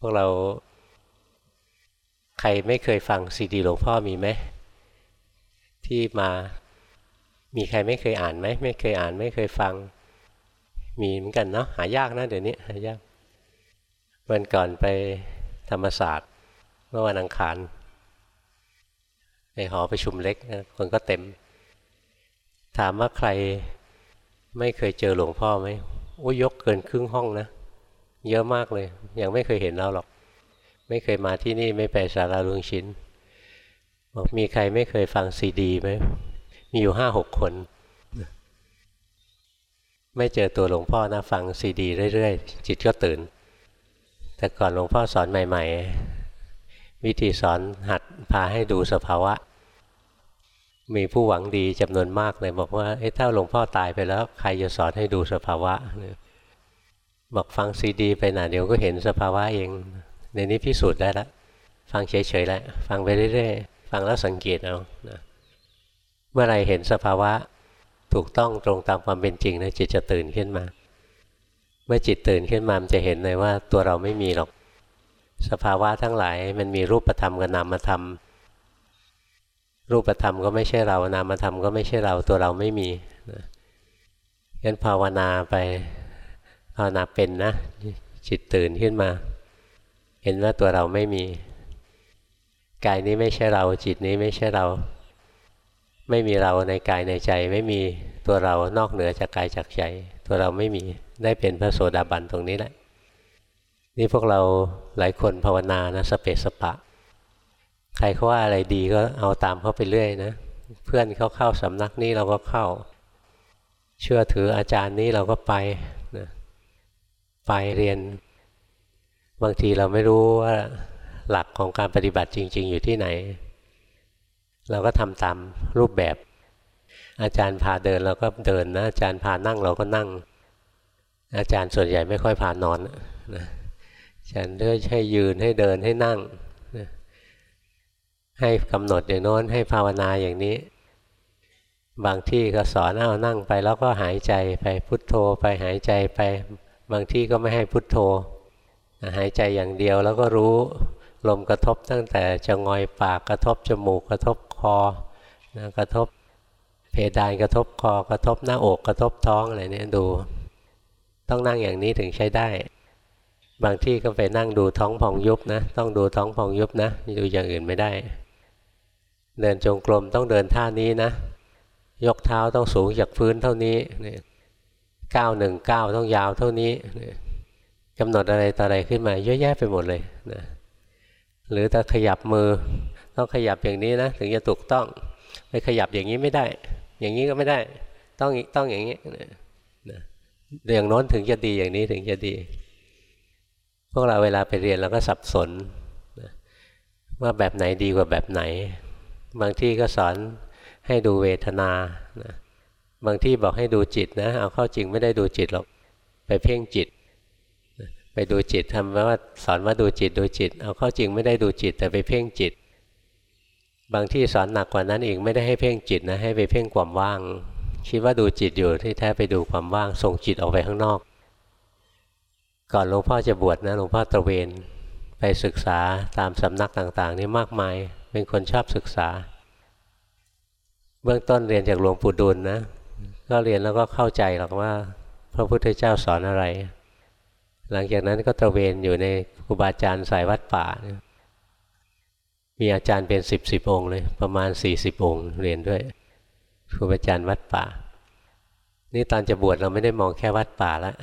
พวกเราใครไม่เคยฟังซีดีหลวงพ่อมีไหมที่มามีใครไม่เคยอ่านไหมไม่เคยอ่านไม่เคยฟัง มีเหมือนกันเนาะหายากนะเดี๋ยวนี้หายากวันก่อนไปธรรมศาสตร์เมื่อวันอังคารในหอประชุมเล็กนะคนก็เต็ม ถามว่าใครไม่เคยเจอหลวงพ่อไหมโอ้ยกเกินครึ่งห้องนะ เยอะมากเลย ยังไม่เคยเห็นเราหรอก ไม่เคยมาที่นี่ไม่ไปสาราลุงชินบอกมีใครไม่เคยฟังซีดีไหมมีอยู่ห้าหกคน ไม่เจอตัวหลวงพ่อนะฟังซีดีเรื่อยๆ จิตก็ตื่น แต่ก่อนหลวงพ่อสอนใหม่ ๆ วิธีสอนหัดพาให้ดูสภาวะ มีผู้หวังดีจำนวนมากเลยบอกว่าถ้าหลวงพ่อตายไปแล้ว ใครจะสอนให้ดูสภาวะ บอกฟังซีดี ไปหนาเดี๋ยวก็เห็นสภาวะเอง ในนี้พิสูจน์ได้ล้วฟังเฉยๆแล้วฟังไปเรื่อยๆฟังแล้วสังเกตเอานะเมื่อไรเห็นสภาวะถูกต้องตรงตามความเป็นจริงนะจิตจะตื่นขึ้นมา เมื่อจิตตื่นขึ้นมามันจะเห็นเลยว่าตัวเราไม่มีหรอก สภาวะทั้งหลายมันมีรูปธรรมกับนามธรรม รูปธรรมก็ไม่ใช่เรานามธรรมก็ไม่ใช่เราตัวเราไม่มีงั้นภาวนาไป ภาวนาเป็นนะ จิตตื่นขึ้นมา เห็นว่าตัวเราไม่มี กายนี้ไม่ใช่เรา จิตนี้ไม่ใช่เรา ไม่มีเราในกายในใจ ไม่มีตัวเรานอกเหนือจากกายจากใจ ตัวเราไม่มีได้เป็นพระโสดาบันตรงนี้แหละ นี่พวกเราหลายคนภาวนานะสเปสปะ ใครเขาว่าอะไรดีก็เอาตามเขาไปเรื่อยนะ เพื่อนเขาเข้าสำนักนี้เราก็เข้า เชื่อถืออาจารย์นี้เราก็ไป ไปเรียน บางทีเราไม่รู้ว่าหลักของการปฏิบัติจริง ๆ อยู่ที่ไหน เราก็ทำตามรูปแบบ อาจารย์พาเดินเราก็เดินนะ อาจารย์พานั่งเราก็นั่ง อาจารย์ส่วนใหญ่ไม่ค่อยพานอนนะอาจารย์เลือกให้ยืนให้เดินให้นั่ง ให้กำหนดอย่างโน้นให้ภาวนาอย่างนี้บางที่ก็สอนเอานั่งไปแล้วก็หายใจไปพุทโธไปหายใจไป บางที่ก็ไม่ให้พุทโธหายใจอย่างเดียวแล้วก็รู้ลมกระทบตั้งแต่จะงอยปากกระทบจมูกกระทบคอนะกระทบเพดานกระทบคอกระทบหน้าอกกระทบท้องอะไรเนี่ยดู ต้องนั่งอย่างนี้ถึงใช้ได้ บางที่ก็ไปนั่งดูท้องพองยุบนะต้องดูท้องพองยุบนะดูอย่างอื่นไม่ได้ เดินจงกรมต้องเดินท่านี้นะ ยกเท้าต้องสูงจากพื้นเท่านี้นี่ ก้าหนึ่งก้าต้องยาวเท่านี้กำหนดอะไรต่ออะไรขึ้นมา เยอะแยะไปหมดเลยนะหรือถ้าขยับมือต้องขยับอย่างนี้นะถึงจะถูกต้องไม่ขยับอย่างนี้ไม่ได้ อย่างนี้ก็ไม่ได้ ต้องต้องอย่างนี้นะเรื่องโน้นถึงจะดีอย่างนี้ถึงจะดี พวกเราเวลาไปเรียนเราก็สับสนนะว่าแบบไหนดีกว่าแบบไหน บางที่ก็สอนให้ดูเวทนานะ บางที่บอกให้ดูจิตนะ เอาเข้าจริงไม่ได้ดูจิตหรอก ไปเพ่งจิต ไปดูจิตทำว่าสอนว่าดูจิตดูจิต เอาเข้าจริงไม่ได้ดูจิต แต่ไปเพ่งจิต บางที่สอนหนักกว่านั้นอีกไม่ได้ให้เพ่งจิตนะ ให้ไปเพ่งความว่าง คิดว่าดูจิตอยู่ที่แท้ไปดูความว่าง ส่งจิตออกไปข้างนอก ก่อนหลวงพ่อจะบวชนะหลวงพ่อตระเวนไปศึกษาตามสำนักต่างๆ นี่มากมาย เป็นคนชอบศึกษา เบื้องต้นเรียนจากหลวงปู่ดูลนะ ก็เรียนแล้วก็เข้าใจหรอกว่า พระพุทธเจ้าสอนอะไร หลังจากนั้นก็ตระเวนอยู่ในครูบาอาจารย์สายวัดป่า มีอาจารย์เป็นสิบสิบองค์เลย ประมาณสี่สิบองค์เรียนด้วยครูบาอาจารย์วัดป่า นี่ตอนจะบวชเราไม่ได้มองแค่วัดป่าแล้ว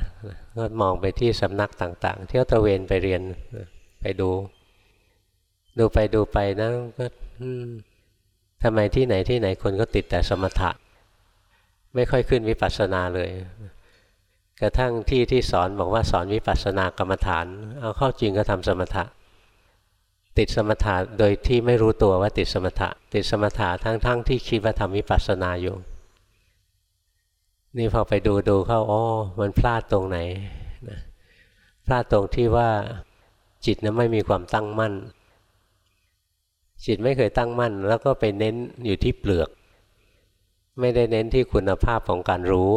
ก็มองไปที่สำนักต่าง ๆ เที่ยวตระเวนไปเรียนไปดู ดูไปดูไปนะก็ทำไมที่ไหนที่ไหนคนก็ติดแต่สมถะ ไม่ค่อยขึ้นวิปัสสนาเลย กระทั่งที่ที่สอนบอกว่าสอนวิปัสสนากรรมฐาน เอาเข้าจริงก็ทำสมถะ ติดสมถะโดยที่ไม่รู้ตัวว่าติดสมถะ ติดสมถะทั้งๆทที่คิดว่าทำวิปัสสนาอยู่ นี่พอไปดูดูเข้าอ๋อมันพลาดตรงไหนนะพลาดตรงที่ว่าจิตนั้นไม่มีความตั้งมั่น จิตไม่เคยตั้งมั่น แล้วก็ไปเน้นอยู่ที่เปลือก ไม่ได้เน้นที่คุณภาพของการรู้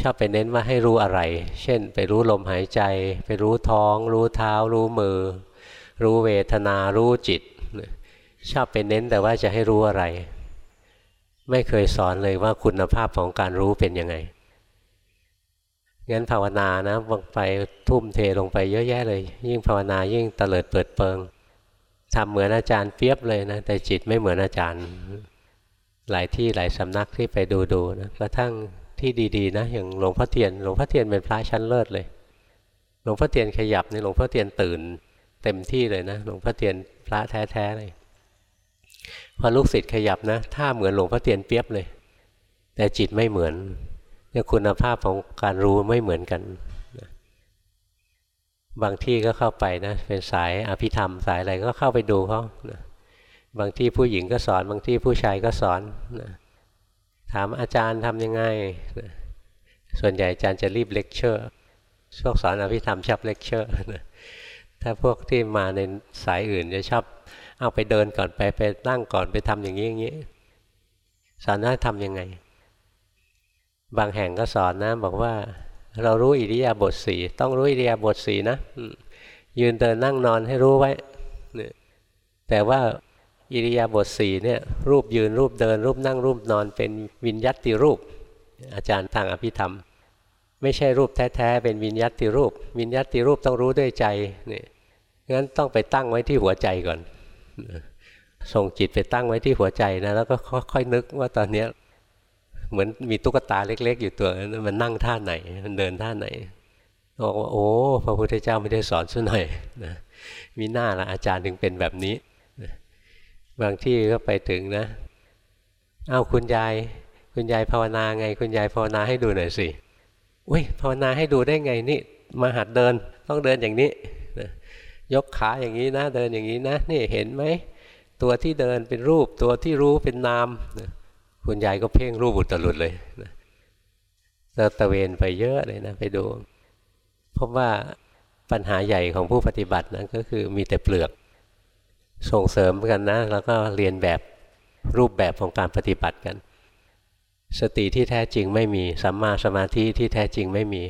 ชอบไปเน้นว่าให้รู้อะไร เช่น ไปรู้ลมหายใจ ไปรู้ท้อง รู้เท้า รู้มือ รู้เวทนา รู้จิต ชอบไปเน้นแต่ว่าจะให้รู้อะไร ไม่เคยสอนเลยว่าคุณภาพของการรู้เป็นยังไงงั้นภาวนานะบางไปทุ่มเทลงไปเยอะแยะเลย ยิ่งภาวนายิ่งเตลิดเปิดเปิงทำเหมือนอาจารย์เปียบเลยนะ แต่จิตไม่เหมือนอาจารย์ หลายที่หลายสำนักที่ไปดูดูนะกระทั่งที่ดีๆนะอย่างหลวงพ่อเทียนหลวงพ่อเทียนเป็นพระชั้นเลิศเลย หลวงพ่อเทียนขยับนี่หลวงพ่อเทียนตื่น เต็มที่เลยนะหลวงพ่อเทียนพระแท้ๆเลยพอลูกศิษย์ขยับนะถ้าเหมือนหลวงพ่อเทียนเปียบเลย แต่จิตไม่เหมือนเนี่ยคุณภาพของการรู้ไม่เหมือนกันบางที่ก็เข้าไปนะเป็นสายอภิธรรมสายอะไรก็เข้าไปดูเขานะ บางที่ผู้หญิงก็สอน บางที่ผู้ชายก็สอนนะถามอาจารย์ทำยังไงนะส่วนใหญ่อาจารย์จะรีบเลคเชอร์ช่วงสอนอภิธรรมชอบเลคเชอร์นะถ้าพวกที่มาในสายอื่นจะชอบเอาไปเดินก่อนไปไปนั่งก่อนไปทำอย่างนี้อย่างนี้สอนว่าทำยังไง บางแห่งก็สอนนะ บอกว่า เรารู้อิริยาบถสี่ต้องรู้อิริยาบถสี่นะยืนเดินนั่งนอนให้รู้ไว้แต่ว่า อิริยาบถสี่เนี่ยรูปยืนรูปเดิน รูปนั่งรูปนอนเป็นวิญญัติรูป อาจารย์ทางอภิธรรม ไม่ใช่รูปแท้ๆเป็นวิญญัติรูป วิญญัติรูปต้องรู้ด้วยใจนี่งั้นต้องไปตั้งไว้ที่หัวใจก่อน ส่งจิตไปตั้งไว้ที่หัวใจนะแล้วก็ค่อยๆนึกว่าตอนนี้เหมือนมีตุ๊กตาเล็ก ๆ อยู่ตัวนั้นมันนั่งท่าไหนมันเดินท่าไหนบอกว่าโอ้พระพุทธเจ้าไม่ได้สอนซะหน่อยนะมีหน้าละอาจารย์ถึงเป็นแบบนี้ บางที่ก็ไปถึงนะเอาคุณยาย คุณยายภาวนาไง คุณยายภาวนาให้ดูหน่อยสิอุ้ยภาวนาให้ดูได้ไงนี่ มาหัดเดินต้องเดินอย่างนี้นะยกขาอย่างนี้นะเดินอย่างนี้นะนี่เห็นไหมตัวที่เดินเป็นรูปตัวที่รู้เป็นนามนะคุณยายก็เพ่งรูปอุตรุดเลยนะเราตะเวนไปเยอะเลยนะ ไปดูพบว่าปัญหาใหญ่ของผู้ปฏิบัตินะก็คือมีแต่เปลือก ส่งเสริมกันนะ แล้วก็เรียนแบบรูปแบบของการปฏิบัติกัน สติที่แท้จริงไม่มีสัมมาสมาธิที่แท้จริงไม่มี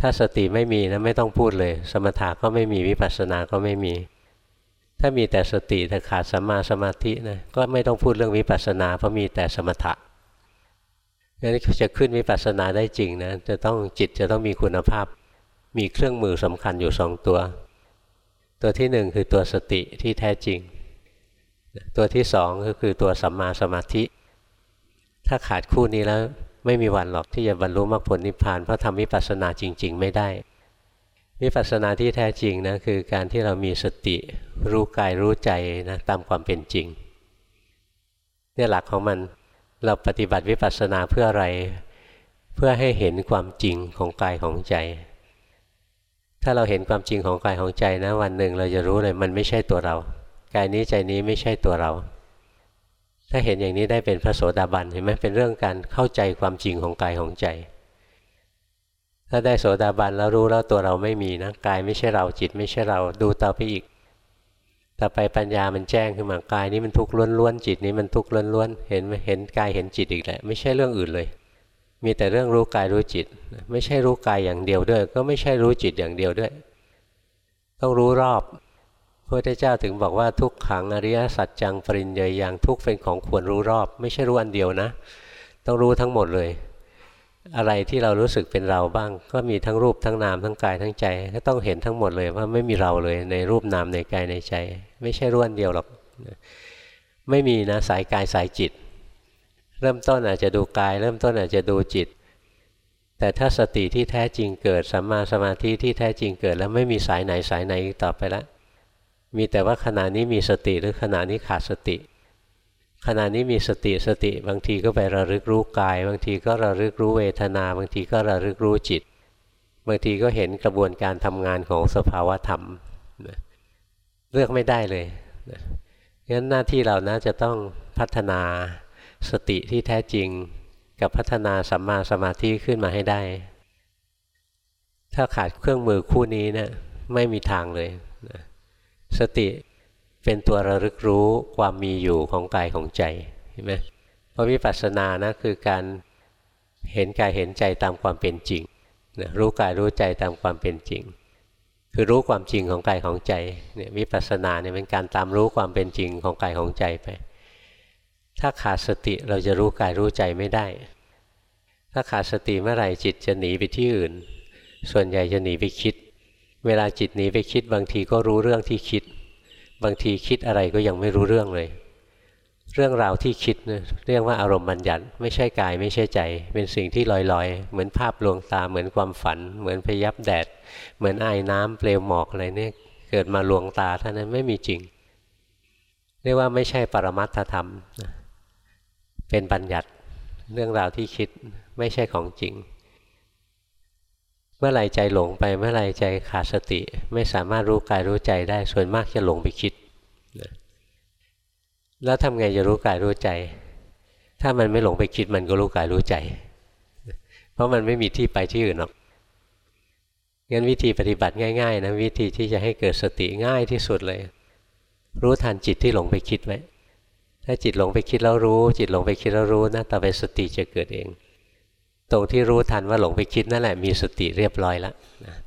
ถ้าสติไม่มีนะไม่ต้องพูดเลย สมถะก็ไม่มีวิปัสสนาก็ไม่มี ถ้ามีแต่สติแต่ขาดสัมมาสมาธินะก็ไม่ต้องพูดเรื่องวิปัสสนาเพราะมีแต่สมถะงั้นจะขึ้นวิปัสสนาได้จริงนะจะต้องจิตจะต้องมีคุณภาพ มีเครื่องมือสำคัญอยู่สองตัว ตัวที่หนึ่งคือตัวสติที่แท้จริง ตัวที่สองก็คือตัวสัมมาสมาธิ ถ้าขาดคู่นี้แล้วไม่มีวันหรอกที่จะบรรลุมรรคผลนิพพานเพราะทำวิปัสสนาจริง ๆ ไม่ได้วิปัสสนาที่แท้จริงนะคือการที่เรามีสติรู้กายรู้ใจนะตามความเป็นจริงเนี่ยหลักของมันเราปฏิบัติวิปัสสนาเพื่ออะไร เพื่อให้เห็นความจริงของกายของใจ ถ้าเราเห็นความจริงของกายของใจนะวันหนึ่งเราจะรู้เลยมันไม่ใช่ตัวเรา กายนี้ใจนี้ไม่ใช่ตัวเรา ถ้าเห็นอย่างนี้ได้เป็นพระโสดาบันเห็นไหมเป็นเรื่องการเข้าใจความจริงของกายของใจ ถ้าได้โสดาบันแล้วรู้แล้วตัวเราไม่มีนะกายไม่ใช่เราจิตไม่ใช่เราดูต่อไปอีกต่อไปปัญญามันแจ้งขึ้นมากายนี้มันทุกข์ล้วนๆจิตนี้มันทุกข์ล้วนๆเห็นไหมเห็นกายเห็นจิตอีกแหละไม่ใช่เรื่องอื่นเลย มีแต่เรื่องรู้กายรู้จิต ไม่ใช่รู้กายอย่างเดียวด้วย ก็ไม่ใช่รู้จิตอย่างเดียวด้วย ต้องรู้รอบพระพุทธเจ้าถึงบอกว่าทุกขังอริยสัจจังปริญญาอย่างทุกเป็นของควรรู้รอบ ไม่ใช่รู้อันเดียวนะ ต้องรู้ทั้งหมดเลย อะไรที่เรารู้สึกเป็นเราบ้าง ก็มีทั้งรูปทั้งนามทั้งกายทั้งใจ ก็ต้องเห็นทั้งหมดเลยว่าไม่มีเราเลยในรูปนามในกายในใจ ไม่ใช่รู้อันเดียวหรอกไม่มีนะสายกายสายจิต เริ่มต้นอาจจะดูกาย เริ่มต้นอาจจะดูจิต แต่ถ้าสติที่แท้จริงเกิดสัมมาสมาธิที่แท้จริงเกิด แล้วไม่มีสายไหนสายไหนอีกต่อไปแล้วมีแต่ว่าขณะนี้มีสติหรือขณะนี้ขาดสติ ขณะนี้มีสติสติบางทีก็ไประลึกรู้กาย บางทีก็ระลึกรู้เวทนา บางทีก็ระลึกรู้จิต บางทีก็เห็นกระบวนการทำงานของสภาวธรรมเลือกไม่ได้เลยงั้นหน้าที่เรานะจะต้องพัฒนา สติที่แท้จริงกับพัฒนาสัมมาสมาธิขึ้นมาให้ได้ ถ้าขาดเครื่องมือคู่นี้เนะี่ยไม่มีทางเลยนะสติเป็นตัวระลึกรู้ความมีอยู่ของกายของใจเห็นไหมเพราะวิปัสสนานะคือการเห็นกายเห็นใจตามความเป็นจริงนะรู้กายรู้ใจตามความเป็นจริง คือรู้ความจริงของกายของใจเนี่ยวิปัสสนาเนี่ยเป็นการตามรู้ความเป็นจริงของกายของใจไป ถ้าขาดสติเราจะรู้กายรู้ใจไม่ได้ ถ้าขาดสติเมื่อไหร่จิตจะหนีไปที่อื่น ส่วนใหญ่จะหนีไปคิด เวลาจิตหนีไปคิดบางทีก็รู้เรื่องที่คิด บางทีคิดอะไรก็ยังไม่รู้เรื่องเลย เรื่องราวที่คิดนะเรียกว่าอารมณ์บัญญัติไม่ใช่กายไม่ใช่ใจ เป็นสิ่งที่ลอยๆ เหมือนภาพลวงตาเหมือนความฝัน เหมือนพยับแดด เหมือนไอ้น้ำเปลวหมอกอะไรเนี่ยเกิดมาลวงตาเท่านั้นไม่มีจริงเรียกว่าไม่ใช่ปรมัตถธรรม เป็นบัญญัติเรื่องราวที่คิดไม่ใช่ของจริง เมื่อไรใจหลงไปเมื่อไรใจขาดสติ ไม่สามารถรู้กายรู้ใจได้ส่วนมากจะหลงไปคิดแล้วทำไงจะรู้กายรู้ใจ ถ้ามันไม่หลงไปคิดมันก็รู้กายรู้ใจ เพราะมันไม่มีที่ไปที่อื่นหรอกงั้นวิธีปฏิบัติง่ายๆนะวิธีที่จะให้เกิดสติง่ายที่สุดเลย รู้ทันจิตที่หลงไปคิดไว้ ถ้าจิตหลงไปคิดแล้วรู้ จิตหลงไปคิดแล้วรู้นะต่อไปสติจะเกิดเอง ตรงที่รู้ทันว่าหลงไปคิดนั่นแหละมีสติเรียบร้อยแล้ว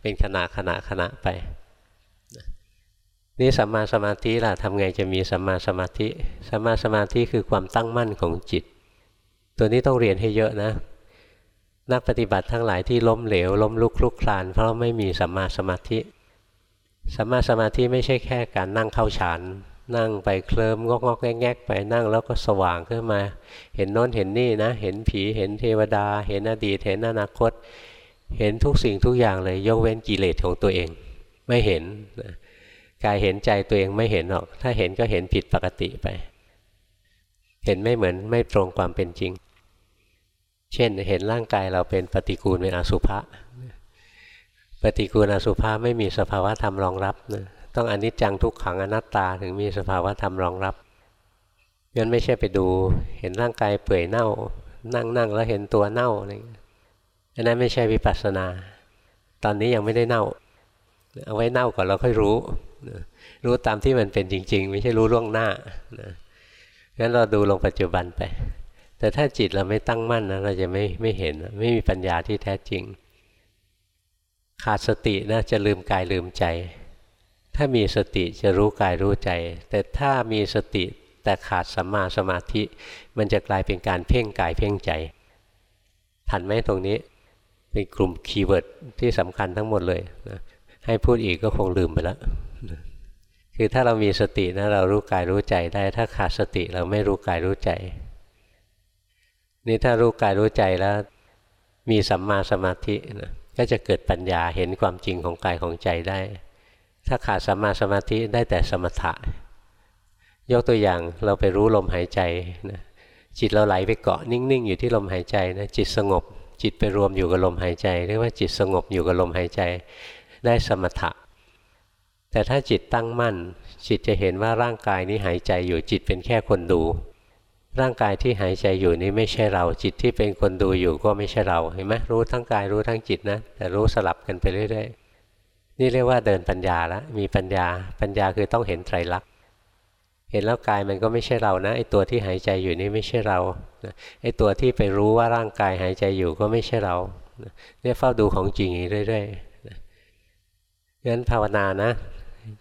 เป็นขณะขณะขณะไปนี่สัมมาสมาธิล่ะทำไงจะมีสัมมาสมาธิสัมมาสมาธิคือความตั้งมั่นของจิต ตัวนี้ต้องเรียนให้เยอะนะ นักปฏิบัติทั้งหลายที่ล้มเหลว ล้มลุกคลุกคลาน เพราะไม่มีสัมมาสมาธิสัมมาสมาธิไม่ใช่แค่การนั่งเข้าฌาน นั่งไปเคลิมงอกงอกแงกไปนั่งแล้วก็สว่างขึ้นมา เห็นโน้นเห็นนี่นะ เห็นผีเห็นเทวดา เห็นอดีตเห็นอนาคต เห็นทุกสิ่งทุกอย่างเลย ยกเว้นกิเลสของตัวเอง ไม่เห็นกายเห็นใจตัวเองไม่เห็นหรอก ถ้าเห็นก็เห็นผิดปกติไป เห็นไม่เหมือนไม่ตรงความเป็นจริง เช่นเห็นร่างกายเราเป็นปฏิกูลเป็นอสุภะปฏิกูลอสุภะไม่มีสภาวะธรรมรองรับนะ ต้องอนิจจังทุกขังอนัตตาถึงมีสภาวะธรรมรองรับงั้นไม่ใช่ไปดู เห็นร่างกายเปื่อยเน่า นั่งนั่งแล้วเห็นตัวเน่าอะไรอันนั้นไม่ใช่วิปัสสนา ตอนนี้ยังไม่ได้เน่า เอาไว้เน่าก่อนเราค่อยรู้ รู้ตามที่มันเป็นจริง ๆ ไม่ใช่รู้ล่วงหน้างั้นเราดูลงปัจจุบันไป แต่ถ้าจิตเราไม่ตั้งมั่นนะเราจะไม่ไม่เห็น ไม่มีปัญญาที่แท้จริง ขาดสตินะจะลืมกายลืมใจ ถ้ามีสติจะรู้กายรู้ใจ แต่ถ้ามีสติแต่ขาดสัมมาสมาธิ มันจะกลายเป็นการเพ่งกายเพ่งใจ ทันไหมตรงนี้ เป็นกลุ่ม keyword ที่สำคัญทั้งหมดเลยนะให้พูดอีกก็คงลืมไปแล้วคือถ้าเรามีสตินะเรารู้กายรู้ใจได้ ถ้าขาดสติเราไม่รู้กายรู้ใจ นี่ถ้ารู้กายรู้ใจแล้ว มีสัมมาสมาธินะก็จะเกิดปัญญาเห็นความจริงของกายของใจได้ ถ้าขาดสัมมาสมาธิได้แต่สมถะ ยกตัวอย่างเราไปรู้ลมหายใจนะจิตเราไหลไปเกาะนิ่งๆ อยู่ที่ลมหายใจนะจิตสงบ จิตไปรวมอยู่กับลมหายใจ เรียกว่าจิตสงบอยู่กับลมหายใจ ได้สมถะ แต่ถ้าจิตตั้งมั่น จิตจะเห็นว่าร่างกายนี้หายใจอยู่จิตเป็นแค่คนดู ร่างกายที่หายใจอยู่นี้ไม่ใช่เรา จิตที่เป็นคนดูอยู่ก็ไม่ใช่เราเห็นไหมรู้ทั้งกายรู้ทั้งจิตนะ แต่รู้สลับกันไปเรื่อยๆ นี่เรียกว่าเดินปัญญาแล้วมีปัญญาปัญญาคือต้องเห็นไตรลักษณ์เห็นแล้วกายมันก็ไม่ใช่เรานะไอตัวที่หายใจอยู่นี่ไม่ใช่เราไอตัวที่ไปรู้ว่าร่างกายหายใจอยู่ก็ไม่ใช่เราเนี่ยเฝ้าดูของจริงเรื่อยๆงั้นภาวนานะ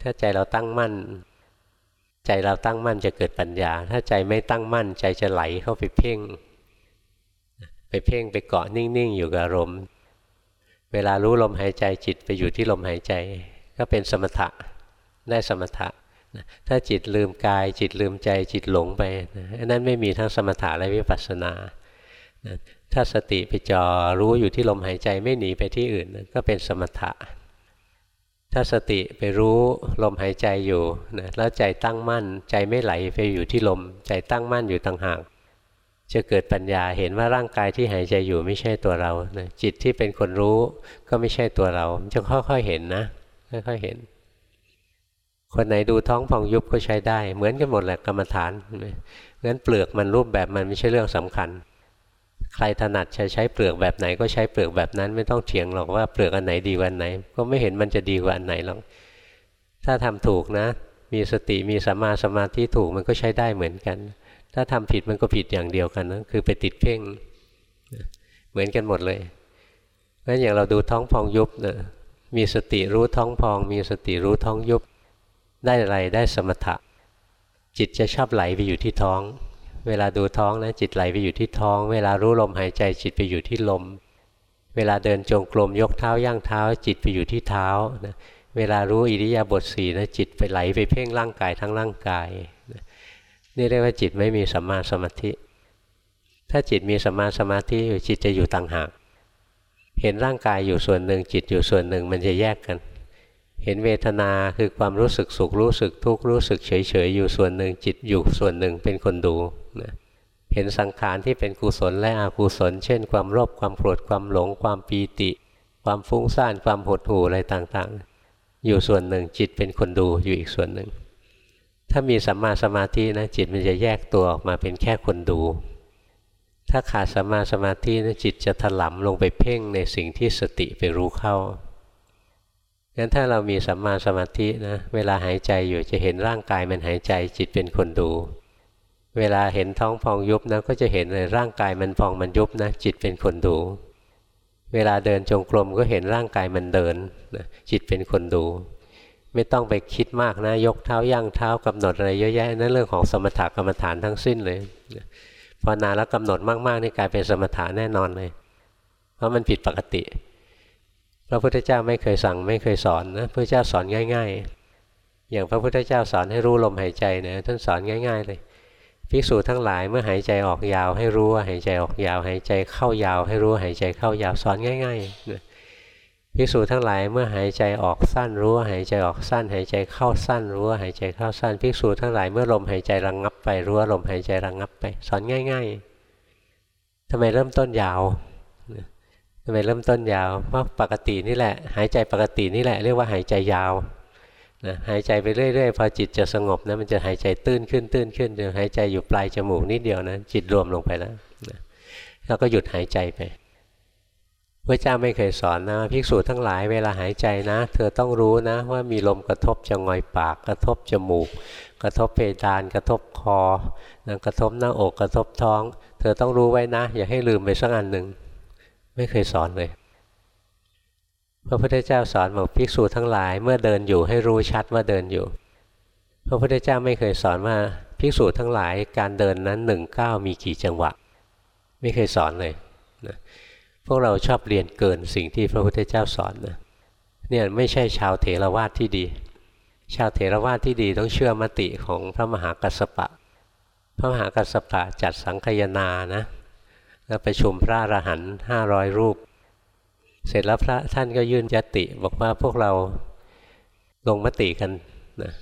ถ้าใจเราตั้งมั่น ใจเราตั้งมั่นจะเกิดปัญญา ถ้าใจไม่ตั้งมั่น ใจจะไหลเข้าไปเพ่ง ไปเพ่งไปเกาะนิ่งๆอยู่กับอารมณ์ เวลารู้ลมหายใจจิตไปอยู่ที่ลมหายใจ ก็เป็นสมถะได้สมถะถ้าจิตลืมกาย จิตลืมใจจิตหลงไปอันนั้นไม่มีทั้งสมถะและวิปัสสนาถ้าสติไปจอรู้อยู่ที่ลมหายใจไม่หนีไปที่อื่นก็เป็นสมถะ ถ้าสติไปรู้ลมหายใจอยู่นะแล้วใจตั้งมั่น ใจไม่ไหลไปอยู่ที่ลม ใจตั้งมั่นอยู่ต่างหาก จะเกิดปัญญาเห็นว่าร่างกายที่หายใจอยู่ไม่ใช่ตัวเรานะจิตที่เป็นคนรู้ก็ไม่ใช่ตัวเราจะค่อยๆเห็นนะค่อยๆเห็น คนไหนดูท้องพองยุบก็ใช้ได้ เหมือนกันหมดแหละกรรมฐานงั้นเปลือกมันรูปแบบมันไม่ใช่เรื่องสำคัญ ใครถนัดใช้ใช้เปลือกแบบไหนก็ใช้เปลือกแบบนั้น ไม่ต้องเถียงหรอกว่าเปลือกอันไหนดีกว่าอันไหน ก็ไม่เห็นมันจะดีกว่าอันไหนหรอกถ้าทำถูกนะ มีสติมีสัมมาสมาธิถูกมันก็ใช้ได้เหมือนกัน ถ้าทำผิดมันก็ผิดอย่างเดียวกันนะคือไปติดเพ่งเหมือนกันหมดเลยเพราะฉะนั้นอย่างเราดูท้องพองยุบนะมีสติรู้ท้องพอง มีสติรู้ท้องยุบได้อะไรได้สมถะ จิตจะชอบไหลไปอยู่ที่ท้อง เวลาดูท้องนะจิตไหลไปอยู่ที่ท้อง เวลารู้ลมหายใจจิตไปอยู่ที่ลม เวลาเดินจงกรมยกเท้าย่างเท้า จิตไปอยู่ที่เท้านะเวลารู้อิริยาบถสี่นะจิตไปไหลไปเพ่งร่างกายทั้งร่างกาย นี่เรียกว่าจิตไม่มีสัมมาสมาธิ ถ้าจิตมีสัมมาสมาธิอยู่จิตจะอยู่ต่างหาก เห็นร่างกายอยู่ส่วนหนึ่งจิตอยู่ส่วนหนึ่งมันจะแยกกัน เห็นเวทนาคือความรู้สึกสุขรู้สึกทุกข์รู้สึกเฉยเฉยอยู่ส่วนหนึ่งจิตอยู่ส่วนหนึ่งเป็นคนดูนะเห็นสังขารที่เป็นกุศลและอกุศล เช่น ความโลภความโกรธความหลง ความปีติ ความฟุ้งซ่านความหดหู่อะไรต่างๆ อยู่ส่วนหนึ่งจิตเป็นคนดูอยู่อีกส่วนหนึ่ง ถ้ามีสัมมาสมาธินะจิตมันจะแยกตัวออกมาเป็นแค่คนดู ถ้าขาดสัมมาสมาธินะจิตจะถลำลงไปเพ่งในสิ่งที่สติไปรู้เข้างั้นถ้าเรามีสัมมาสมาธินะเวลาหายใจอยู่จะเห็นร่างกายมันหายใจจิตเป็นคนดู เวลาเห็นท้องพองยุบนะก็จะเห็นเลยร่างกายมันพองมันยุบนะจิตเป็นคนดู เวลาเดินจงกรมก็เห็นร่างกายมันเดินนะจิตเป็นคนดู ไม่ต้องไปคิดมากนะ ยกเท้าย่างเท้ากำหนดอะไรเยอะแยะนั่นเรื่องของสมถะกรรมฐานทั้งสิ้นเลยพอนานแล้วกำหนดมากๆนี่กลายเป็นสมถะแน่นอนเลย เพราะมันผิดปกติ พระพุทธเจ้าไม่เคยสั่งไม่เคยสอนนะพระเจ้าสอนง่าย ๆ อย่างพระพุทธเจ้าสอนให้รู้ลมหายใจเนี่ยท่านสอนง่าย ๆ เลยภิกษุทั้งหลายเมื่อหายใจออกยาวให้รู้ว่าหายใจออกยาว หายใจเข้ายาว ให้รู้หายใจเข้ายาวสอนง่ายๆ ภิกษุทั้งหลายเมื่อหายใจออกสั้นรู้ว่าหายใจออกสั้น หายใจเข้าสั้นรู้ว่าหายใจเข้าสั้นภิกษุทั้งหลายเมื่อลมหายใจระงงับไปรู้ว่าลมหายใจระงงับไป สอนง่าย ๆทำไมเริ่มต้นยาวทำไมเริ่มต้นยาวเพราะปกตินี่แหละ หายใจปกตินี่แหละเรียกว่าหายใจยาวนะหายใจไปเรื่อยๆพอจิตจะสงบนะมันจะหายใจตื้นขึ้นตื้นขึ้นจนหายใจอยู่ปลายจมูกนิดเดียวนะจิตรวมลงไปแล้วนะแล้วก็หยุดหายใจไป พระเจ้าไม่เคยสอนนะภิกษุทั้งหลายเวลาหายใจนะ เธอต้องรู้นะ ว่ามีลมกระทบจะงอยปาก กระทบจมูก กระทบเพดาน กระทบคอนะกระทบหน้าอกกระทบท้อง เธอต้องรู้ไว้นะ อย่าให้ลืมไปสักอันหนึ่งไม่เคยสอนเลย พระพุทธเจ้าสอนบอกภิกษุทั้งหลายเมื่อเดินอยู่ให้รู้ชัดว่าเดินอยู่ พระพุทธเจ้าไม่เคยสอนว่าภิกษุทั้งหลายการเดินนั้นหนึ่งก้าวมีกี่จังหวะ ไม่เคยสอนเลยนะ พวกเราชอบเรียนเกินสิ่งที่พระพุทธเจ้าสอนนะเนี่ยไม่ใช่ชาวเถรวาทที่ดี ชาวเถรวาทที่ดีต้องเชื่อมติของพระมหากัสสปะ พระมหากัสสปะจัดสังคยนานะแล้วประชุมพระอรหันต์ห้าร้อยรูป เสร็จแล้วพระท่านก็ยื่นยติบอกว่าพวกเราลงมติกันนะ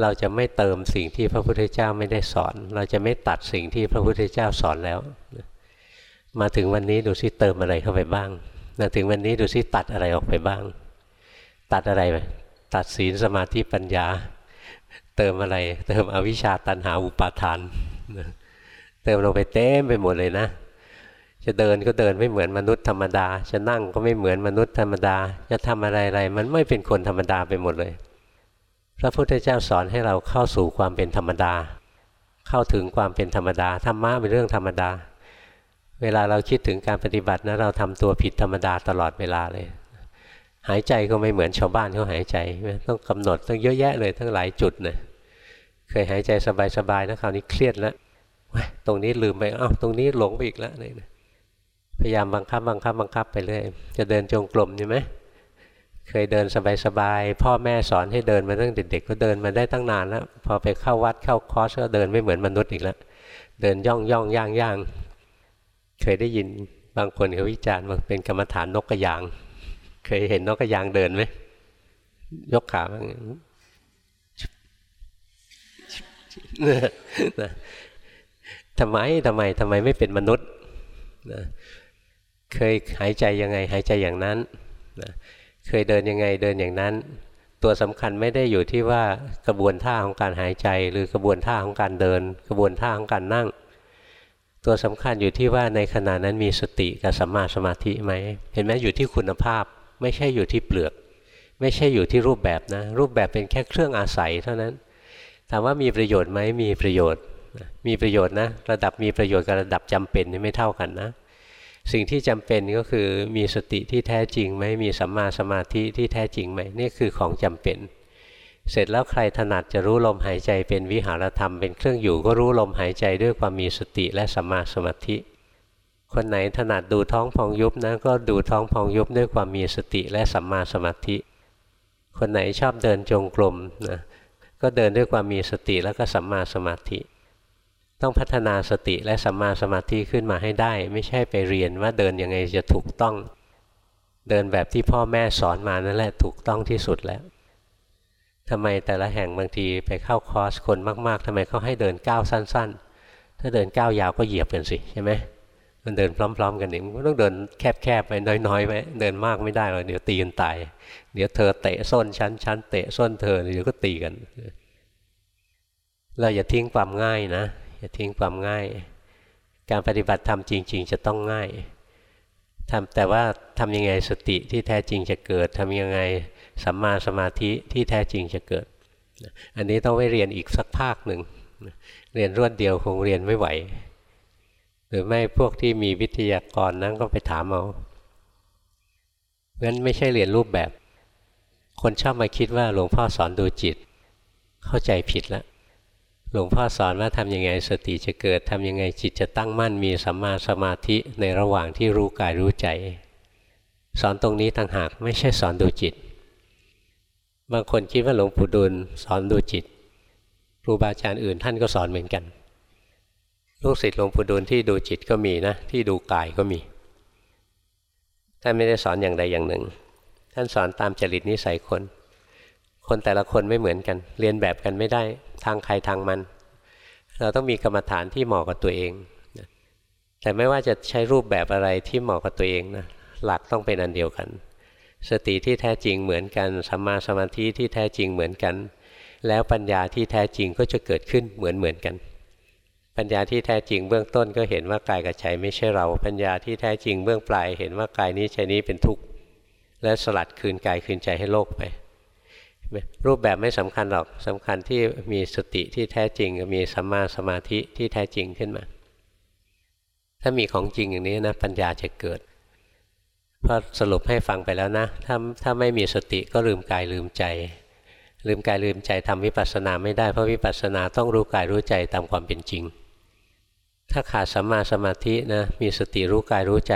เราจะไม่เติมสิ่งที่พระพุทธเจ้าไม่ได้สอน เราจะไม่ตัดสิ่งที่พระพุทธเจ้าสอนแล้วนะ มาถึงวันนี้ดูซิเติมอะไรเข้าไปบ้างมาถึงวันนี้ดูซิตัดอะไรออกไปบ้าง ตัดอะไรไปตัดศีลสมาธิปัญญา เติมอะไร เติมอวิชชาตันหาอุปาทานเติมลงไปเต็มไปหมดเลยนะ จะเดินก็เดินไม่เหมือนมนุษย์ธรรมดา จะนั่งก็ไม่เหมือนมนุษย์ธรรมดา จะทำอะไรอะไรมันไม่เป็นคนธรรมดาไปหมดเลย พระพุทธเจ้าสอนให้เราเข้าสู่ความเป็นธรรมดา เข้าถึงความเป็นธรรมดาธรรมะเป็นเรื่องธรรมดา เวลาเราคิดถึงการปฏิบัตินะเราทำตัวผิดธรรมดาตลอดเวลาเลย หายใจก็ไม่เหมือนชาวบ้านเขาหายใจ ต้องกำหนดต้องเยอะแยะเลยทั้งหลายจุดนะเคยหายใจสบายๆนะคราวนี้เครียดแล้วตรงนี้ลืมไปอ้าวตรงนี้หลงไปอีกแล้วนี่พยายามบังคับบังคับบังคับไปเรื่อยจะเดินจงกรมใช่ไหมเคยเดินสบายๆพ่อแม่สอนให้เดินมาตั้งเด็กๆก็เดินมาได้ตั้งนานแล้ว พอไปเข้าวัดเข้าคอร์สก็เดินไม่เหมือนมนุษย์อีกแล้วเดินย่องย่องย่างย่าง เคยได้ยินบางคนเขาวิจารณ์ว่าเป็นกรรมฐานนกกระยาง เคยเห็นนกกระยางเดินไหมยกขาบ้างทำไมทำไมทำไมไม่เป็นมนุษย์นะเคยหายใจยังไงหายใจอย่างนั้นนะเคยเดินยังไงเดินอย่างนั้น ตัวสำคัญไม่ได้อยู่ที่ว่ากระบวนท่าของการหายใจ หรือกระบวนท่าของการเดิน กระบวนท่าของการนั่ง ตัวสำคัญอยู่ที่ว่าในขณะนั้นมีสติกับสัมมาสมาธิไหมเห็นไหมอยู่ที่คุณภาพ ไม่ใช่อยู่ที่เปลือก ไม่ใช่อยู่ที่รูปแบบนะ รูปแบบเป็นแค่เครื่องอาศัยเท่านั้นถามว่ามีประโยชน์ไหมมีประโยชน์ มีประโยชน์นะ ระดับมีประโยชน์กับระดับจำเป็นนี่ไม่เท่ากันนะ สิ่งที่จำเป็นก็คือมีสติที่แท้จริงไหมมีสัมมาสมาธิที่แท้จริงไหมนี่คือของจำเป็น เสร็จแล้วใครถนัดจะรู้ลมหายใจเป็นวิหารธรรมเป็นเครื่องอยู่ก็รู้ลมหายใจด้วยความมีสติและสัมมาสมาธิ คนไหนถนัดดูท้องพองยุบนะก็ดูท้องพองยุบด้วยความมีสติและสัมมาสมาธิ คนไหนชอบเดินจงกรมนะก็เดินด้วยความมีสติแล้วก็สัมมาสมาธิ ต้องพัฒนาสติและสัมมาสมาธิขึ้นมาให้ได้ ไม่ใช่ไปเรียนว่าเดินยังไงจะถูกต้อง เดินแบบที่พ่อแม่สอนมานั่นแหละถูกต้องที่สุดแล้ว ทำไมแต่ละแห่งบางทีไปเข้าคอร์สคนมากๆทำไมเขาให้เดินก้าวสั้น ๆ ถ้าเดินก้าวยาวก็เหยียบกันสิใช่ไหมมันเดินพร้อม ๆ กันนี่มันต้องเดินแคบๆไปน้อยๆไปเดินมากไม่ได้หรอกเดี๋ยวตีกันตาย เดี๋ยวเธอเตะส้นชั้นชั้นเตะส้นเธอเดี๋ยวก็ตีกัน เราอย่าทิ้งความง่ายนะอย่าทิ้งความง่าย การปฏิบัติธรรมจริง ๆ จะต้องง่ายทำแต่ว่าทำยังไงสติที่แท้จริงจะเกิดทำยังไง สัมมาสมาธิที่แท้จริงจะเกิด อันนี้ต้องไปเรียนอีกสักภาคหนึ่ง เรียนรวดเดียวคงเรียนไม่ไหว หรือไม่พวกที่มีวิทยากรนั้นก็ไปถามเอางั้นไม่ใช่เรียนรูปแบบ คนชอบมาคิดว่าหลวงพ่อสอนดูจิต เข้าใจผิดแล้วหลวงพ่อสอนว่าทำยังไงสติจะเกิดทำยังไงจิตจะตั้งมั่นมีสัมมาสมาธิในระหว่างที่รู้กายรู้ใจ สอนตรงนี้ต่างหากไม่ใช่สอนดูจิต บางคนคิดว่าหลวงปู่ดูลสอนดูจิตครูบาอาจารย์อื่นท่านก็สอนเหมือนกัน ลูกศิษย์หลวงปู่ดูลที่ดูจิตก็มีนะ ที่ดูกายก็มี ท่านไม่ได้สอนอย่างใดอย่างหนึ่ง ท่านสอนตามจริตนิสัยคน คนแต่ละคนไม่เหมือนกัน เรียนแบบกันไม่ได้ ทางใครทางมัน เราต้องมีกรรมฐานที่เหมาะกับตัวเอง แต่ไม่ว่าจะใช้รูปแบบอะไรที่เหมาะกับตัวเองนะ หลักต้องเป็นอันเดียวกัน สติที่แท้จริงเหมือนกันสัมมาสมาธิที่แท้จริงเหมือนกัน แล้วปัญญาที่แท้จริงก็จะเกิดขึ้นเหมือนเหมือนกัน ปัญญาที่แท้จริงเบื้องต้นก็เห็นว่ากายกับใจไม่ใช่เรา ปัญญาที่แท้จริงเบื้องปลายเห็นว่ากายนี้ใจนี้เป็นทุกข์และสลัดคืนกายคืนใจให้โลกไป รูปแบบไม่สำคัญหรอกสำคัญที่มีสติที่แท้จริงมีสัมมาสมาธิที่แท้จริงขึ้นมา ถ้ามีของจริงอย่างนี้นะปัญญาจะเกิด พอสรุปให้ฟังไปแล้วนะ ถ้าถ้าไม่มีสติก็ลืมกายลืมใจ ลืมกายลืมใจทำวิปัสสนาไม่ได้ เพราะวิปัสสนาต้องรู้กายรู้ใจตามความเป็นจริง ถ้าขาดสัมมาสมาธินะ มีสติรู้กายรู้ใจ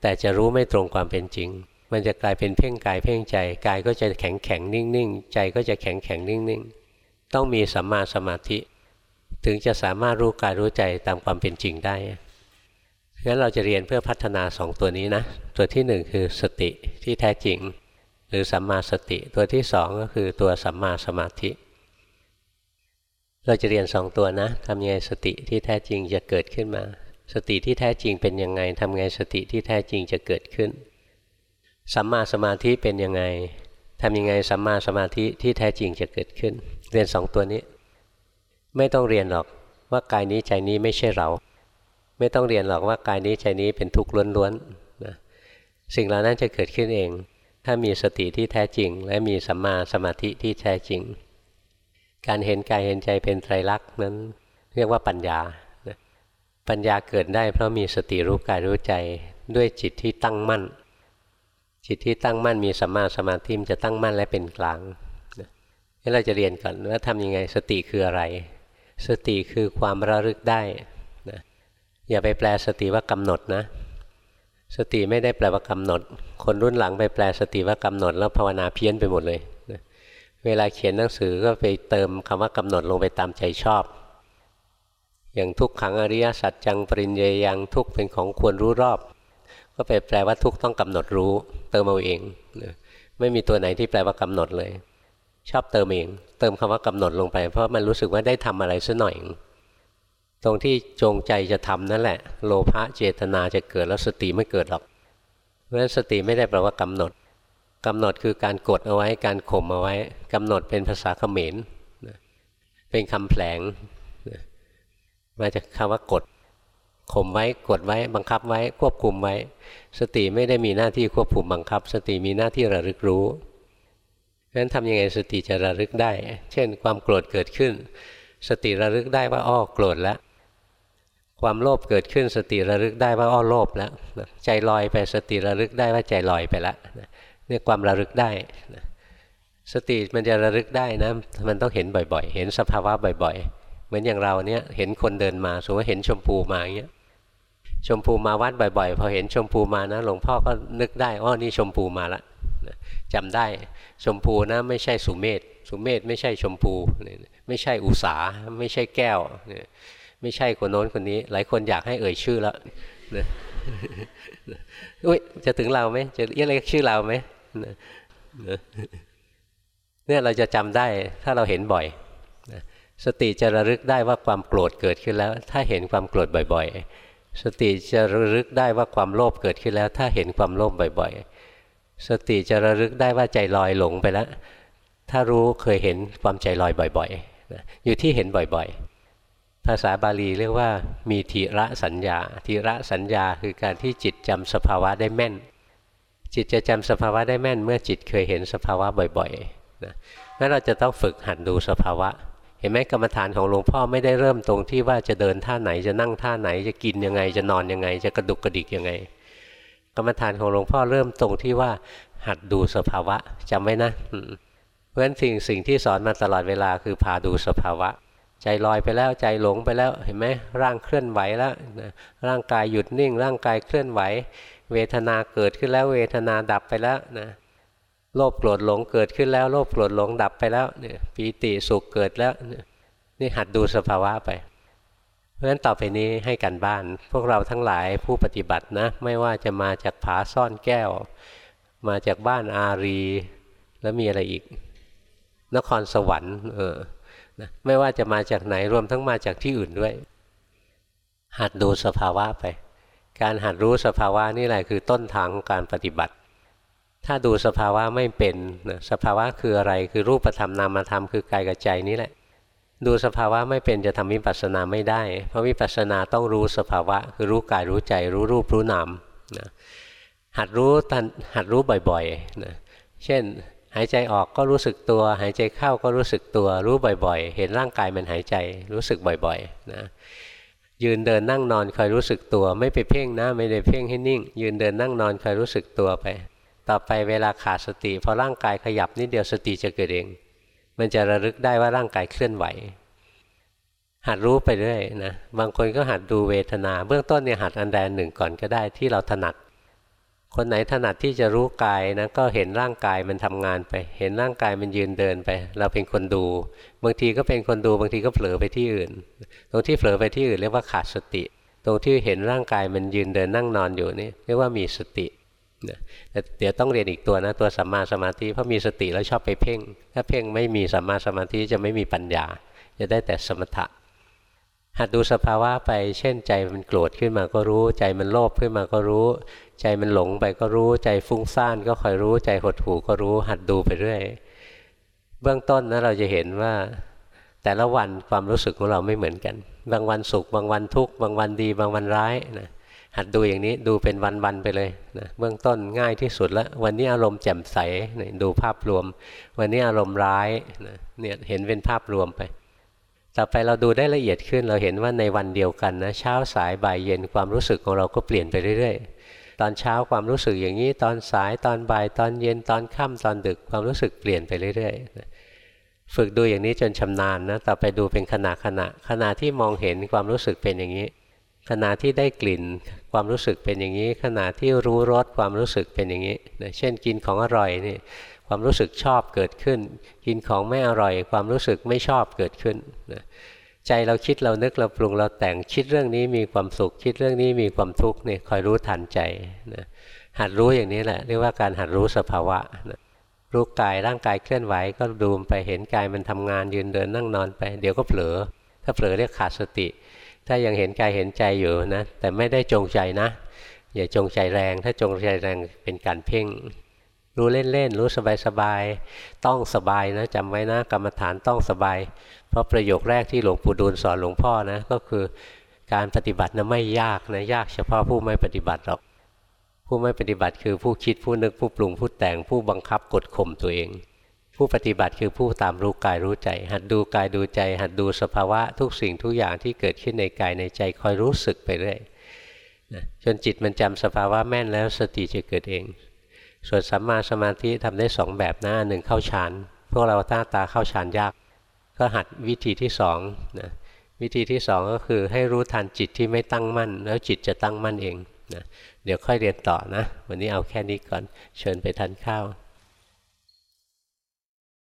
แต่จะรู้ไม่ตรงความเป็นจริง มันจะกลายเป็นเพ่งกายเพ่งใจ กายก็จะแข็งแข็งนิ่งนิ่งใจก็จะแข็งแข็งนิ่งนิ่งต้องมีสัมมาสมาธิ ถึงจะสามารถรู้กายรู้ใจตามความเป็นจริงได้ งั้นเราจะเรียนเพื่อพัฒนาสองตัวนี้นะ ตัวที่หนึ่งคือสติที่แท้จริง หรือสัมมาสติ ตัวที่สองก็คือตัวสัมมาสมาธิ เราจะเรียนสองตัวนะทำยังไงสติที่แท้จริงจะเกิดขึ้นมา สติที่แท้จริงเป็นยังไงทำไงสติที่แท้จริงจะเกิดขึ้น สัมมาสมาธิเป็นยังไงทำยังไงสัมมาสมาธิที่แท้จริงจะเกิดขึ้น เรียนสองตัวนี้ ไม่ต้องเรียนหรอกว่ากายนี้ใจนี้ไม่ใช่เรา ไม่ต้องเรียนหรอกว่ากายนี้ใจนี้เป็นทุกข์ล้วนๆนะสิ่งเหล่านั้นจะเกิดขึ้นเอง ถ้ามีสติที่แท้จริง และมีสัมมาสมาธิที่แท้จริง การเห็นกายเห็นใจเป็นไตรลักษณ์นั้น เรียกว่าปัญญาปัญญาเกิดได้เพราะมีสติรู้กายรู้ใจด้วยจิตที่ตั้งมั่น จิตที่ตั้งมั่นมีสัมมาสมาธิมจะตั้งมั่นและเป็นกลางนี่เราจะเรียนก่อนว่าทำยังไงสติคืออะไร สติคือความระลึกได้ อย่าไปแปลสติว่ากำหนดนะ สติไม่ได้แปลว่ากำหนด คนรุ่นหลังไปแปลสติว่ากำหนด แล้วภาวนาเพี้ยนไปหมดเลยนะเวลาเขียนหนังสือก็ไปเติมคำว่ากำหนดลงไปตามใจชอบ อย่างทุกขังอริยสัจจังปริญเยยังทุกเป็นของควรรู้รอบ ก็ไปแปลว่าทุกต้องกำหนดรู้ เติมเอาเองไม่มีตัวไหนที่แปลว่ากำหนดเลย ชอบเติมเอง เติมคำว่ากำหนดลงไป เพราะมันรู้สึกว่าได้ทำอะไรสัหน่อย ตรงที่จงใจจะทำนั่นแหละ โลภะเจตนาจะเกิดแล้วสติไม่เกิดหรอก เพราะฉะนั้นสติไม่ได้แปลว่ากำหนดกำหนดคือการกดเอาไว้การข่มเอาไว้กำหนดเป็นภาษาเขมรเป็นคำแผลงมาจากคำว่ากดข่มไว้กดไว้บังคับไว้ควบคุมไว้ สติไม่ได้มีหน้าที่ควบคุมบังคับ สติมีหน้าที่ระลึกรู้เพราะฉะนั้นทำยังไงสติจะระลึกได้ เช่น ความโกรธเกิดขึ้น สติระลึกได้ว่าอ้อโกรธแล้ว ความโลภเกิดขึ้นสติระลึกได้ว่าอ้อโลภแล้วใจลอยไปสติระลึกได้ว่าใจลอยไปแล้วนี่ความระลึกได้สติมันจะระลึกได้นะมันต้องเห็นบ่อยๆ เห็นสภาวะบ่อย ๆ เหมือนอย่างเราเนี่ยเห็นคนเดินมาสมมติว่าเห็นชมพูมาอย่างเงี้ยชมพูมาวัดบ่อยๆ พอเห็นชมพูมานะหลวงพ่อก็นึกได้อ๋อนี่ชมพูมาละจำได้ชมพูนะไม่ใช่สุเมธสุเมธไม่ใช่ชมพู ไม่ใช่อุสาไม่ใช่แก้ว ไม่ใช่คนโน้นคนนี้ หลายคนอยากให้เอ่ยชื่อแล้วอุ้ยจะถึงเราไหมจะเรียกชื่อเราไหมเนี่ยเราจะจำได้ถ้าเราเห็นบ่อยสติจะระลึกได้ว่าความโกรธเกิดขึ้นแล้ว ถ้าเห็นความโกรธบ่อย ๆ สติจะระลึกได้ว่าความโลภเกิดขึ้นแล้ว ถ้าเห็นความโลภบ่อย ๆ สติจะระลึกได้ว่าใจลอยหลงไปแล้ว ถ้ารู้เคยเห็นความใจลอยบ่อย ๆ อยู่ที่เห็นบ่อยๆ ภาษาบาลีเรียกว่ามีทีระสัญญาทีระสัญญาคือการที่จิตจำสภาวะได้แม่น จิตจะจำสภาวะได้แม่น เมื่อจิตเคยเห็นสภาวะบ่อยๆนะงั้นเราจะต้องฝึกหัดดูสภาวะ เห็นไหมกรรมฐานของหลวงพ่อไม่ได้เริ่มตรงที่ว่าจะเดินท่าไหนจะนั่งท่าไหนจะกินยังไงจะนอนยังไง จะกระดุกกระดิกยังไง กรรมฐานของหลวงพ่อเริ่มตรงที่ว่าหัดดูสภาวะจำไว้นะเพราะฉะนั้นสิ่งสิ่งที่สอนมาตลอดเวลาคือพาดูสภาวะ ใจลอยไปแล้วใจหลงไปแล้วเห็นไหมร่างเคลื่อนไหวแล้วร่างกายหยุดนิ่ง ร่างกายเคลื่อนไหว เวทนาเกิดขึ้นแล้วเวทนาดับไปแล้วนะโลภโกรธหลงเกิดขึ้นแล้วโลภโกรธหลงดับไปแล้วเนี่ยปีติสุขเกิดแล้วนี่หัดดูสภาวะไป เพราะฉะนั้นต่อไปนี้ให้กันบ้าน พวกเราทั้งหลายผู้ปฏิบัตินะ ไม่ว่าจะมาจากผาซ่อนแก้ว มาจากบ้านอารี แล้วมีอะไรอีก นครสวรรค์เออ นะไม่ว่าจะมาจากไหนรวมทั้งมาจากที่อื่นด้วย หัดดูสภาวะไป การหัดรู้สภาวะนี่แหละคือต้นทางของการปฏิบัติ ถ้าดูสภาวะไม่เป็นนะสภาวะคืออะไรคือรูปธรรมนามธรรมคือกายกับใจนี่แหละ ดูสภาวะไม่เป็นจะทำวิปัสสนาไม่ได้ เพราะวิปัสสนาต้องรู้สภาวะ คือรู้กายรู้ใจ รู้รูปรู้นามนะหัดรู้หัดรู้บ่อยๆนะเช่น หายใจออกก็รู้สึกตัว หายใจเข้าก็รู้สึกตัว รู้บ่อยๆ เห็นร่างกายมันหายใจรู้สึกบ่อยๆนะยืนเดินนั่งนอนคอยรู้สึกตัว ไม่ไปเพ่งนะไม่ได้เพ่งให้นิ่ง ยืนเดินนั่งนอนคอยรู้สึกตัวไป ต่อไปเวลาขาดสติพอร่างกายขยับนิดเดียวสติจะเกิดเอง มันจะระลึกได้ว่าร่างกายเคลื่อนไหว หัดรู้ไปเรื่อยนะบางคนก็หัดดูเวทนา เบื้องต้นเนี่ยหัดอันใดหนึ่งก่อนก็ได้ที่เราถนัด คนไหนถนัดที่จะรู้กายนะก็เห็นร่างกายมันทำงานไป เห็นร่างกายมันยืนเดินไป เราเป็นคนดู บางทีก็เป็นคนดูบางทีก็เผลอไปที่อื่น ตรงที่เผลอไปที่อื่นเรียกว่าขาดสติ ตรงที่เห็นร่างกายมันยืนเดินนั่งนอนอยู่นี่เรียกว่ามีสติแต่เดี๋ยวต้องเรียนอีกตัวนะตัวสัมมาสมาธิเพราะมีสติแล้วชอบไปเพ่ง ถ้าเพ่งไม่มีสัมมาสมาธิจะไม่มีปัญญา จะได้แต่สมถะหัดดูสภาวะไป เช่นใจมันโกรธขึ้นมาก็รู้ ใจมันโลภขึ้นมาก็รู้ ใจมันหลงไปก็รู้ใจฟุ้งซ่านก็คอยรู้ใจหดหู่ก็รู้หัดดูไปเรื่อยเบื้องต้นนะเราจะเห็นว่าแต่ละวันความรู้สึกของเราไม่เหมือนกัน บางวันสุข บางวันทุกข์บางวันดี บางวันร้ายนะหัดดูอย่างนี้ดูเป็นวันๆไปเลยนะเบื้องต้นง่ายที่สุดแล้ว วันนี้อารมณ์แจ่มใสนะดูภาพรวม วันนี้อารมณ์ร้ายนะเนี่ยเห็นเป็นภาพรวมไป ต่อไปเราดูได้ละเอียดขึ้นเราเห็นว่าในวันเดียวกันนะเช้าสายบ่ายเย็นความรู้สึกของเราก็เปลี่ยนไปเรื่อย ตอนเช้าความรู้สึกอย่างนี้ตอนสายตอนบ่ายตอนเย็นตอนค่ำตอนดึกความรู้สึกเปลี่ยนไปเรื่อยๆฝึกดูอย่างนี้จนชำนาญนะต่อไปดูเป็นขณะขณะขณะที่มองเห็นความรู้สึกเป็นอย่างนี้ ขณะที่ได้กลิ่นความรู้สึกเป็นอย่างนี้ ขณะที่รู้รสความรู้สึกเป็นอย่างนี้นะเช่นกินของอร่อยนี่ความรู้สึกชอบเกิดขึ้น กินของไม่อร่อย ความรู้สึกไม่ชอบเกิดขึ้นนะ ใจเราคิดเรานึกเราปรุงเราแต่งคิดเรื่องนี้มีความสุข คิดเรื่องนี้มีความทุกข์เนี่ยคอยรู้ทันใจนะหัดรู้อย่างนี้แหละเรียกว่าการหัดรู้สภาวะนะรู้กายร่างกายเคลื่อนไหวก็ดูไปเห็นกายมันทำงานยืนเดินนั่งนอนไป เดี๋ยวก็เผลอ ถ้าเผลอเรียกขาดสติ ถ้ายังเห็นกายเห็นใจอยู่นะแต่ไม่ได้จงใจนะ อย่าจงใจแรงถ้าจงใจแรงเป็นการเพ่ง รู้เล่นๆ รู้สบายๆ ต้องสบายนะจำไว้นะกรรมฐานต้องสบาย เพราะประโยคแรกที่หลวงปู่ดูลสอนหลวงพ่อนะก็คือการปฏิบัตินะไม่ยากนะยากเฉพาะผู้ไม่ปฏิบัติหรอก ผู้ไม่ปฏิบัติคือผู้คิดผู้นึกผู้ปรุงผู้แต่งผู้บังคับกดข่มตัวเอง ผู้ปฏิบัติคือผู้ตามรู้กายรู้ใจ หัดดูกายดูใจ หัดดูสภาวะทุกสิ่งทุกอย่างที่เกิดขึ้นในกายในใจคอยรู้สึกไปเรื่อยจนจิตมันจำสภาวะแม่นแล้วสติจะเกิดเอง ส่วนสัมมาสมาธิทำได้สองแบบนะหนึ่งเข้าฌานพวกเราตาตาเข้าฌานยาก ก็หัดวิธีที่สองนะวิธีที่สองก็คือให้รู้ทันจิตที่ไม่ตั้งมั่น แล้วจิตจะตั้งมั่นเองนะเดี๋ยวค่อยเรียนต่อนะ วันนี้เอาแค่นี้ก่อนเชิญไปทานข้าว